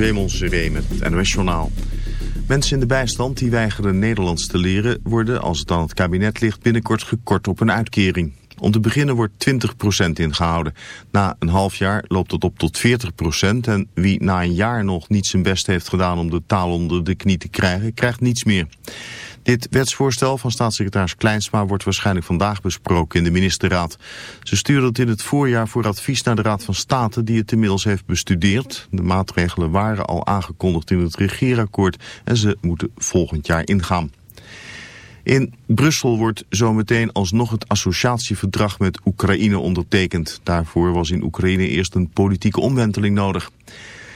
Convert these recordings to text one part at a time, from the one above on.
Raymond Seré het NOS Journaal. Mensen in de bijstand die weigeren Nederlands te leren... worden, als het aan het kabinet ligt, binnenkort gekort op een uitkering. Om te beginnen wordt 20% ingehouden. Na een half jaar loopt het op tot 40% en wie na een jaar nog niet zijn best heeft gedaan om de taal onder de knie te krijgen, krijgt niets meer. Dit wetsvoorstel van staatssecretaris Kleinsma wordt waarschijnlijk vandaag besproken in de ministerraad. Ze stuurde het in het voorjaar voor advies naar de Raad van State die het inmiddels heeft bestudeerd. De maatregelen waren al aangekondigd in het regeerakkoord en ze moeten volgend jaar ingaan. In Brussel wordt zometeen alsnog het associatieverdrag met Oekraïne ondertekend. Daarvoor was in Oekraïne eerst een politieke omwenteling nodig.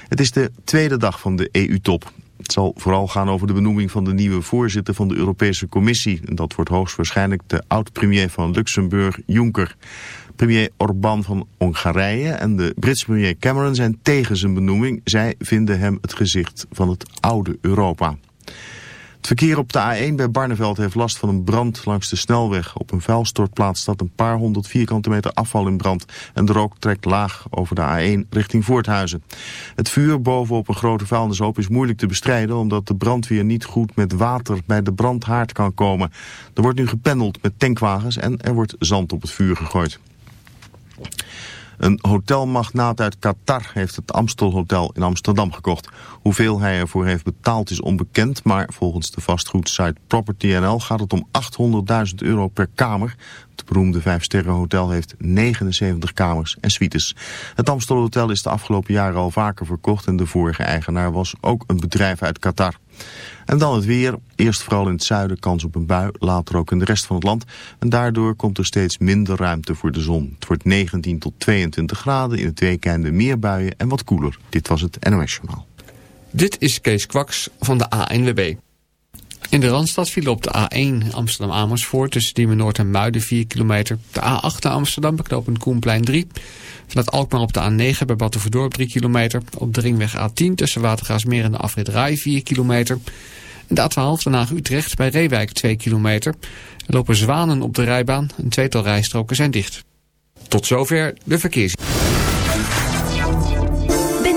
Het is de tweede dag van de EU-top. Het zal vooral gaan over de benoeming van de nieuwe voorzitter van de Europese Commissie. Dat wordt hoogstwaarschijnlijk de oud-premier van Luxemburg, Juncker. Premier Orbán van Hongarije en de Britse premier Cameron zijn tegen zijn benoeming. Zij vinden hem het gezicht van het oude Europa. Het verkeer op de A1 bij Barneveld heeft last van een brand langs de snelweg. Op een vuilstortplaats staat een paar honderd vierkante meter afval in brand. En de rook trekt laag over de A1 richting Voorthuizen. Het vuur bovenop een grote vuilnishoop is moeilijk te bestrijden... omdat de brandweer niet goed met water bij de brandhaard kan komen. Er wordt nu gependeld met tankwagens en er wordt zand op het vuur gegooid. Een hotelmagnaat uit Qatar heeft het Amstel Hotel in Amsterdam gekocht. Hoeveel hij ervoor heeft betaald is onbekend, maar volgens de vastgoedsite Property NL gaat het om 800.000 euro per kamer. Het beroemde vijfsterrenhotel heeft 79 kamers en suites. Het Amstel Hotel is de afgelopen jaren al vaker verkocht en de vorige eigenaar was ook een bedrijf uit Qatar. En dan het weer. Eerst vooral in het zuiden kans op een bui, later ook in de rest van het land. En daardoor komt er steeds minder ruimte voor de zon. Het wordt 19 tot 22 graden, in het weekende meer buien en wat koeler. Dit was het NOS Journaal. Dit is Kees Kwaks van de ANWB. In de Randstad viel op de A1 Amsterdam-Amersfoort tussen Diemen Noord en Muiden 4 kilometer. De A8 naar Amsterdam beknopend Koenplein 3. Vanuit Alkmaar op de A9 bij Battenverdorp 3 kilometer. Op de ringweg A10 tussen Watergaasmeer en de afrit Rai 4 kilometer. En de A12 Den Haag-Utrecht bij Reewijk 2 kilometer. Er lopen zwanen op de rijbaan. Een tweetal rijstroken zijn dicht. Tot zover de verkeers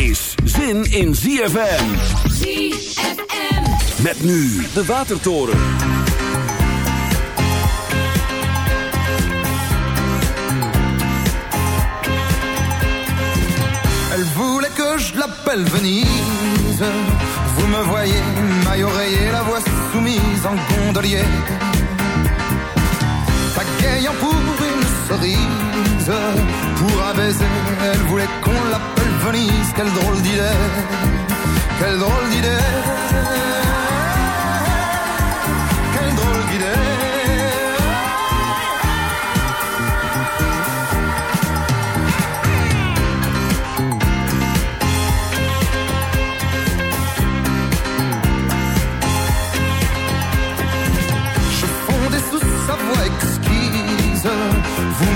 Is zin in ZFM. ZFM. Met nu de Watertoren. Elle voulait que je l'appelle Venise. Vous me voyez, maille oreiller, la voix soumise en gondolier. Pagayant pour une cerise, pour un baiser, elle voulait qu'on l'appelle Venise. Quelle drôle d'idée, quelle drôle d'idée.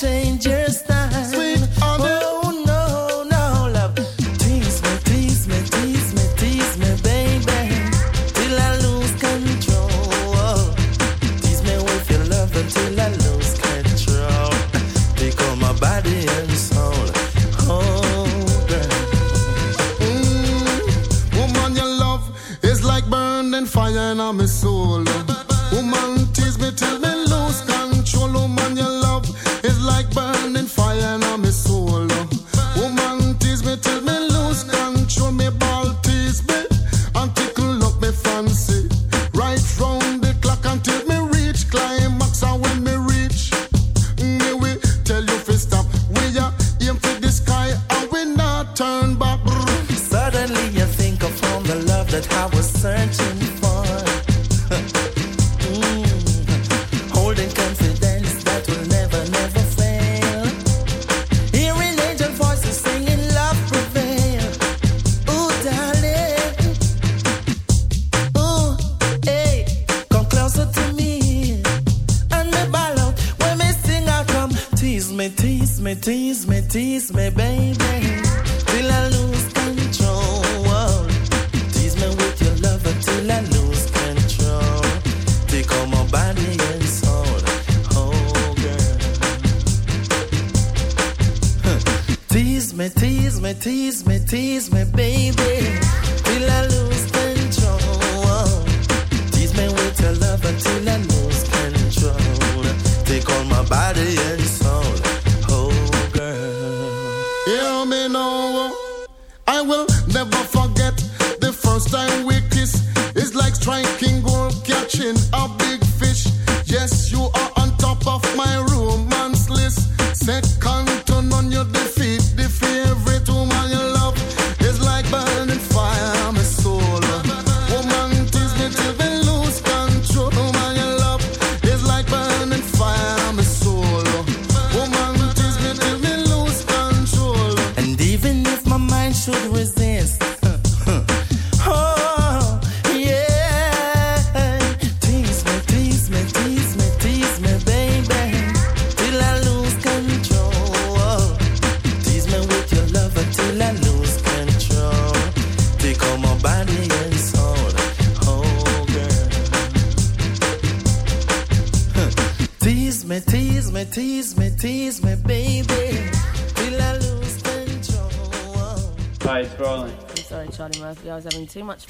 change your style. Tease me, tease me,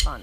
fun.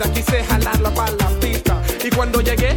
enseguida quise jalarla para la pista. Y cuando llegué,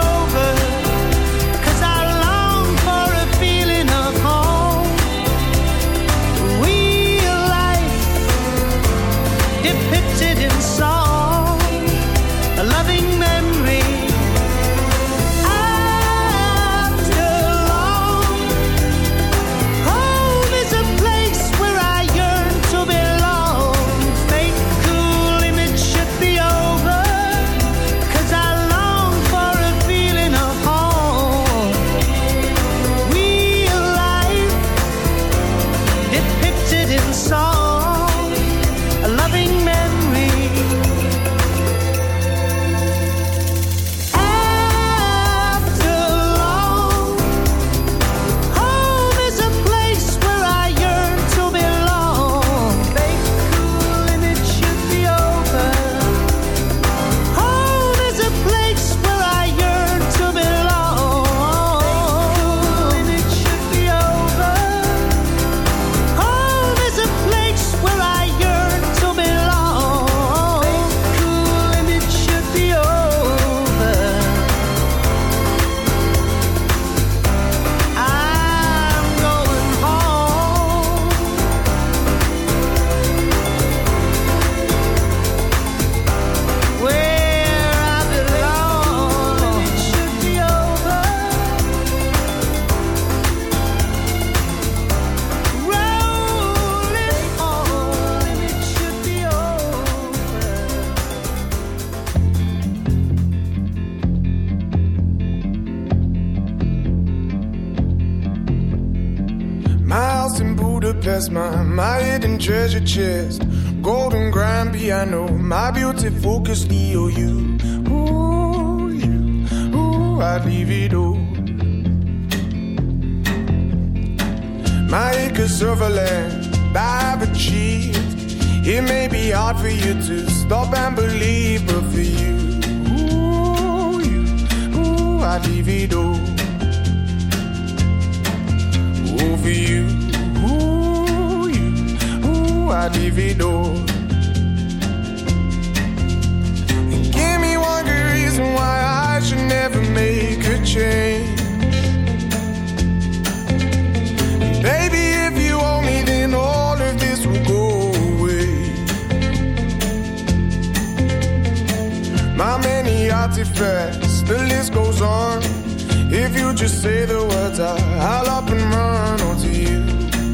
just say the words? I, I'll up and run on to you.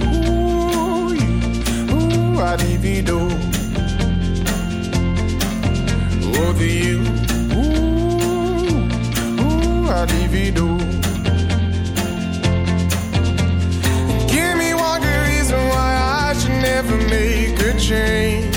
Ooh, you, ooh, I'd divido Oh, to you. Ooh, ooh, I'd even do. Give me one good reason why I should never make a change.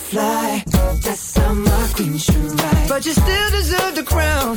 fly. That's how my queen should ride. But you still deserve the crown